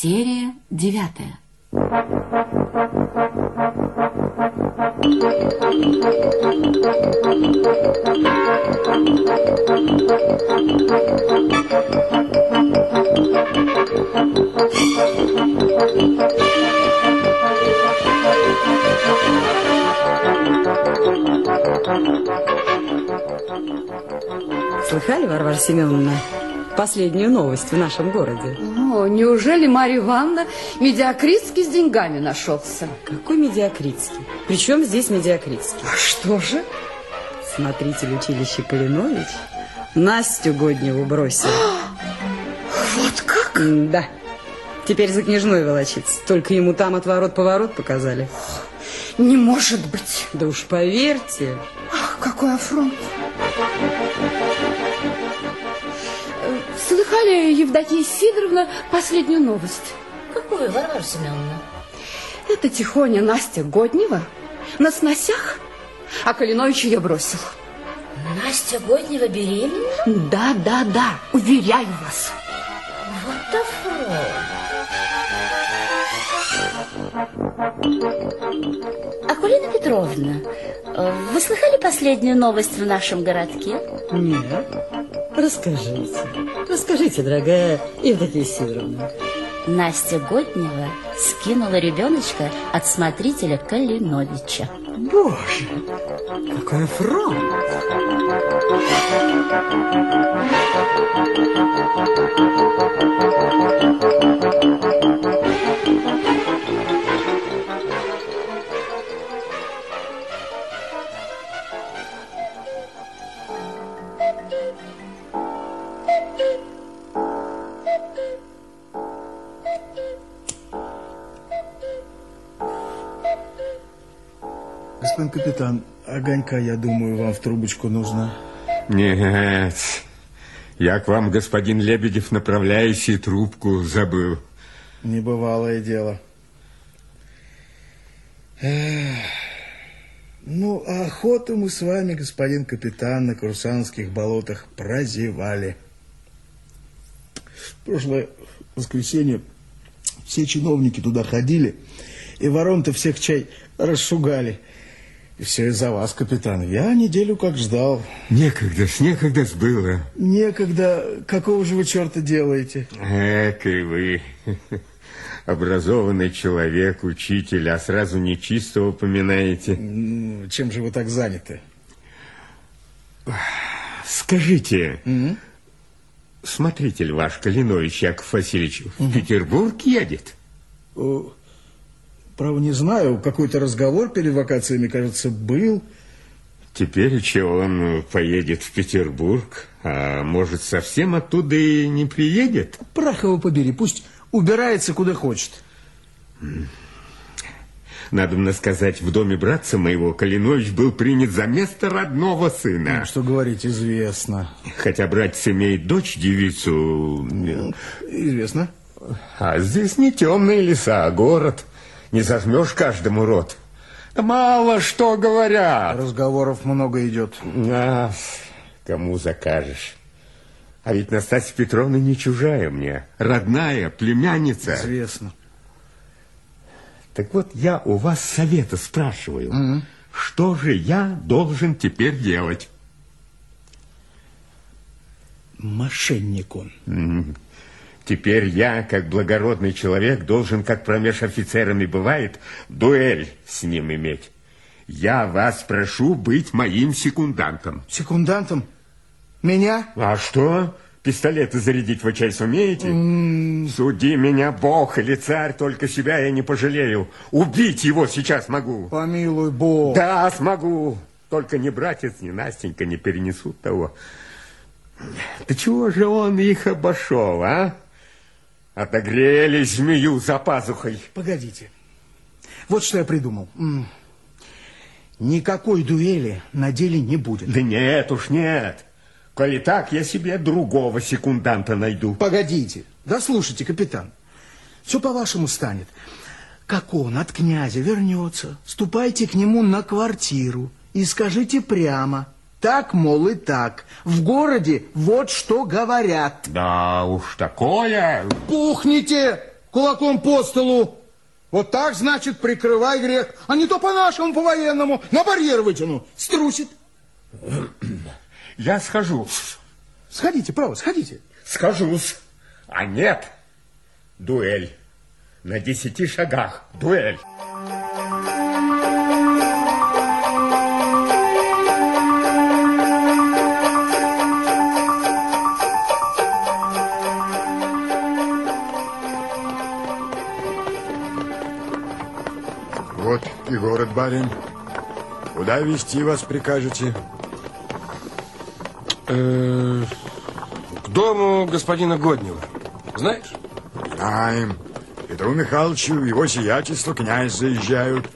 Серия девятая. Слыхали, Варвара Семеновна, последнюю новость в нашем городе? Неужели Марья Ивановна медиакритский с деньгами нашелся? Какой медиакритский? Причем здесь медиакритский? А что же? Смотритель училища Калинович Настю Годневу бросил. Вот как? Да. Теперь за княжной волочится. Только ему там отворот-поворот показали. Не может быть. Да уж поверьте. Ах, какой афронт. Слыхали, Евдокия Сидоровна, последнюю новость? Какую, Варвара Семеновна? Это тихоня Настя Годнева на сносях, а Калинович ее бросил. Настя Годнева беременна? Да, да, да, уверяю вас. Вот афронт. Акулина Петровна, э, вы слыхали последнюю новость в нашем городке? Нет. Расскажите. Расскажите, дорогая Евдокия Сидоровна. Настя Годнева скинула ребеночка от смотрителя Калиновича. Боже, какой фронт! Господин капитан, огонька, я думаю, вам в трубочку нужно. Нет, я к вам, господин Лебедев, направляюсь и трубку забыл. Небывалое дело. Эх. Ну, а охоту мы с вами, господин капитан, на Курсанских болотах прозевали. В прошлое воскресенье все чиновники туда ходили, и ворон-то всех чай расшугали. И все из-за вас, капитан. Я неделю как ждал. Некогда ж, некогда ж было. Некогда. Какого же вы черта делаете? Эк и вы. Образованный человек, учитель, а сразу нечистого поминаете. Ну, Чем же вы так заняты? Скажите, смотритель ваш, Калинович Яков Васильевич, в Петербург едет? Право не знаю, какой-то разговор перед вакациями, кажется, был. Теперь еще он поедет в Петербург, а может, совсем оттуда и не приедет? Прах его побери, пусть убирается куда хочет. Надо мне сказать, в доме братца моего Калинович был принят за место родного сына. Ну, Что говорить, известно. Хотя братец имеет дочь, девицу, Известно. а здесь не темные леса, а город. Не зажмешь каждому рот. Мало что говорят. Разговоров много идет. А, кому закажешь? А ведь Настасья Петровна не чужая мне, родная, племянница. Известно. Так вот, я у вас совета спрашиваю. Что же я должен теперь делать? Мошенник он. М, Теперь я, как благородный человек, должен, как промеж офицерами бывает, дуэль с ним иметь. Я вас прошу быть моим секундантом. Секундантом? Меня? А что? Пистолеты зарядить вы чай сумеете? Суди меня, Бог или царь, только себя я не пожалею. Убить его сейчас могу. Помилуй Бог. Да, смогу. Только ни братец, ни Настенька не перенесут того. Да чего же он их обошел, а? Отогрели змею за пазухой. Погодите. Вот что я придумал. Никакой дуэли на деле не будет. Да нет уж, нет. Коли так, я себе другого секунданта найду. Погодите. Да слушайте, капитан. Все по-вашему станет. Как он от князя вернется, ступайте к нему на квартиру и скажите прямо. Так, мол, и так. В городе вот что говорят. Да уж такое. Пухните! кулаком по столу. Вот так, значит, прикрывай грех. А не то по-нашему, по-военному. На барьер вытяну. Струсит. Я схожу. Сходите, право, сходите. Скажусь. А нет. Дуэль. На десяти шагах. Дуэль. Барин. Куда вести вас прикажете? Э, к дому господина Годнева. Знаешь? Знаем. Петру Михайловичу его сиятельство князь заезжают.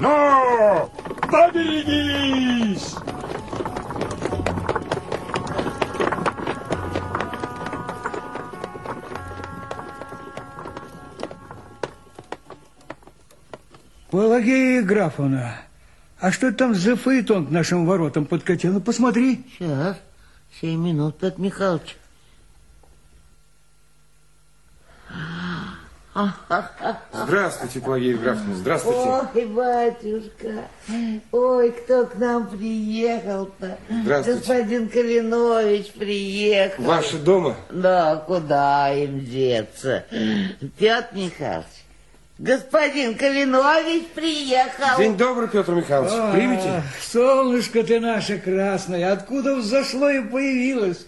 Но! Поберегись! Пелагея Графовна, а что там за фаэтон к нашим воротам подкатил? Ну, посмотри. Сейчас, семь минут, Петр Михайлович. Здравствуйте, Пелагея Евграфовна, здравствуйте. Ой, батюшка, ой, кто к нам приехал-то? Здравствуйте. Господин Калинович приехал. Ваши дома? Да, куда им деться? Петр Михайлович, господин Калинович приехал. День добрый, Петр Михайлович. А, Примите? солнышко ты наше красное, откуда взошло и появилось?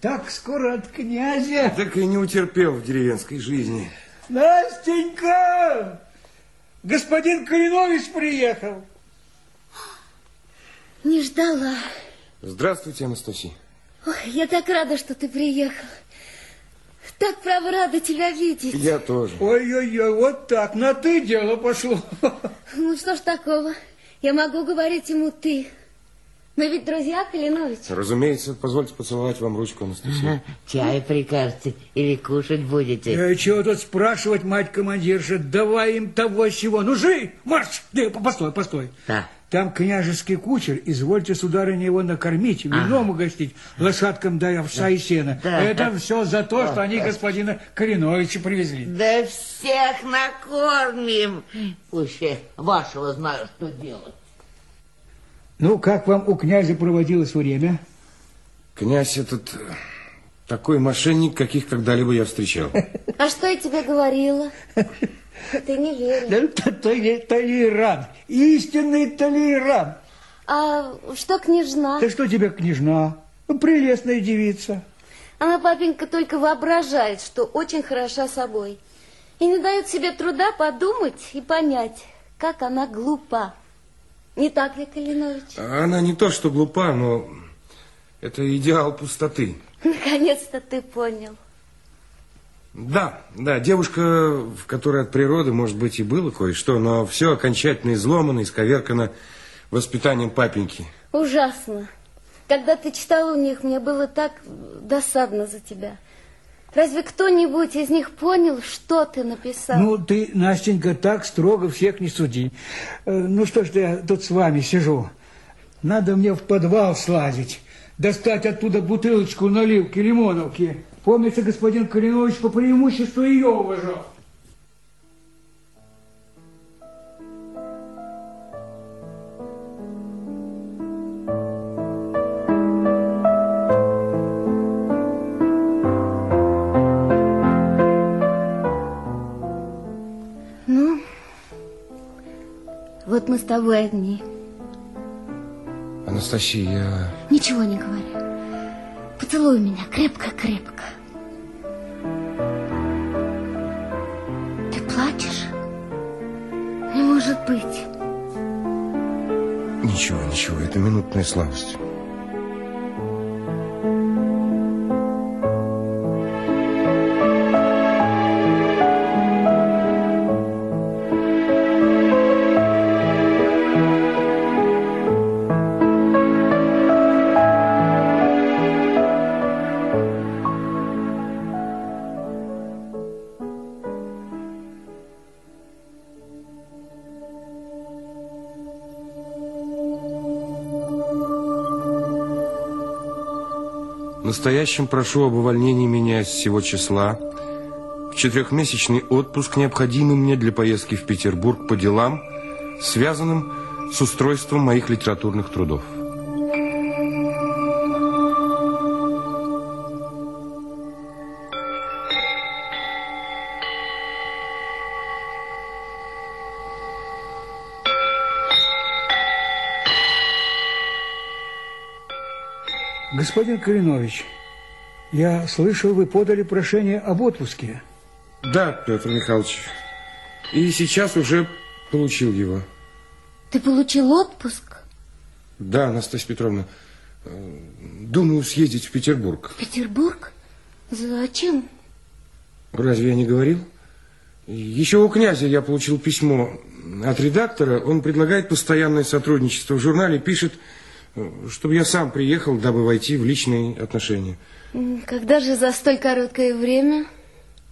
Так скоро от князя. Так и не утерпел в деревенской жизни. Настенька! Господин Калинович приехал. Не ждала. Здравствуйте, Анастасия. Ой, я так рада, что ты приехал. Так, право, рада тебя видеть. Я тоже. Ой-ой-ой, вот так, на ты дело пошло. Ну, что ж такого? Я могу говорить ему ты. Мы ведь друзья, Калинович. Разумеется, позвольте поцеловать вам ручку, Анастасия. Чай прикажете или кушать будете? Э, чего тут спрашивать, мать командирша? Давай им того всего. Ну, жи, марш! Да, постой, постой. Да. Там княжеский кучер, извольте, сударыня, его накормить, вином угостить, лошадкам дай овса и сена. Да. Это все за то, что они господина Кореновича привезли. Да всех накормим. Пуще вашего знаю, что делать. Ну, как вам у князя проводилось время? Князь этот такой мошенник, каких когда-либо я встречал. А что я тебе говорила? Ты не веришь. Да, Толеран, истинный толеран. А что княжна? Да что тебе, княжна? Ну, Прелестная девица. Она, папенька, только воображает, что очень хороша собой. И не дает себе труда подумать и понять, как она глупа. Не так ли, Калинович? Она не то, что глупа, но это идеал пустоты. Наконец-то ты понял. Да, да, девушка, в которой от природы, может быть, и было кое-что, но все окончательно изломано, исковеркано воспитанием папеньки. Ужасно. Когда ты читал у них, мне было так досадно за тебя. Разве кто-нибудь из них понял, что ты написал? Ну, ты, Настенька, так строго всех не суди. Э, Ну, что ж я тут с вами сижу? Надо мне в подвал слазить, достать оттуда бутылочку наливки лимоновки. Помнится, господин Калинович по преимуществу ее уважал. Ну, вот мы с тобой одни. Анастасия, я... Ничего не говори. Поцелуй меня крепко-крепко. Ты плачешь? Не может быть. Ничего, ничего, это минутная слабость. Настоящим прошу об увольнении меня с сего числа в четырехмесячный отпуск, необходимый мне для поездки в Петербург по делам, связанным с устройством моих литературных трудов. Господин Калинович, я слышал, вы подали прошение об отпуске. Да, Петр Михайлович. И сейчас уже получил его. Ты получил отпуск? Да, Анастасия Петровна. Думаю съездить в Петербург. В Петербург? Зачем? Разве я не говорил? Еще у князя я получил письмо от редактора. Он предлагает постоянное сотрудничество в журнале, пишет, чтобы я сам приехал, дабы войти в личные отношения. Когда же за столь короткое время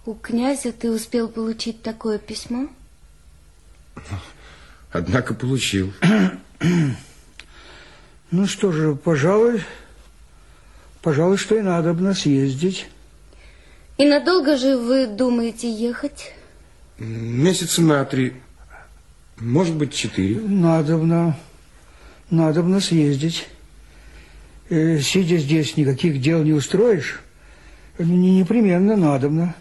у князя ты успел получить такое письмо? Однако получил. Ну что же, пожалуй, пожалуй, что и надо бы нас ездить. И надолго же вы думаете ехать? Месяца на три, может быть, четыре. Надобно, надобно съездить. Э, сидя здесь, никаких дел не устроишь. Не- Непременно надобно.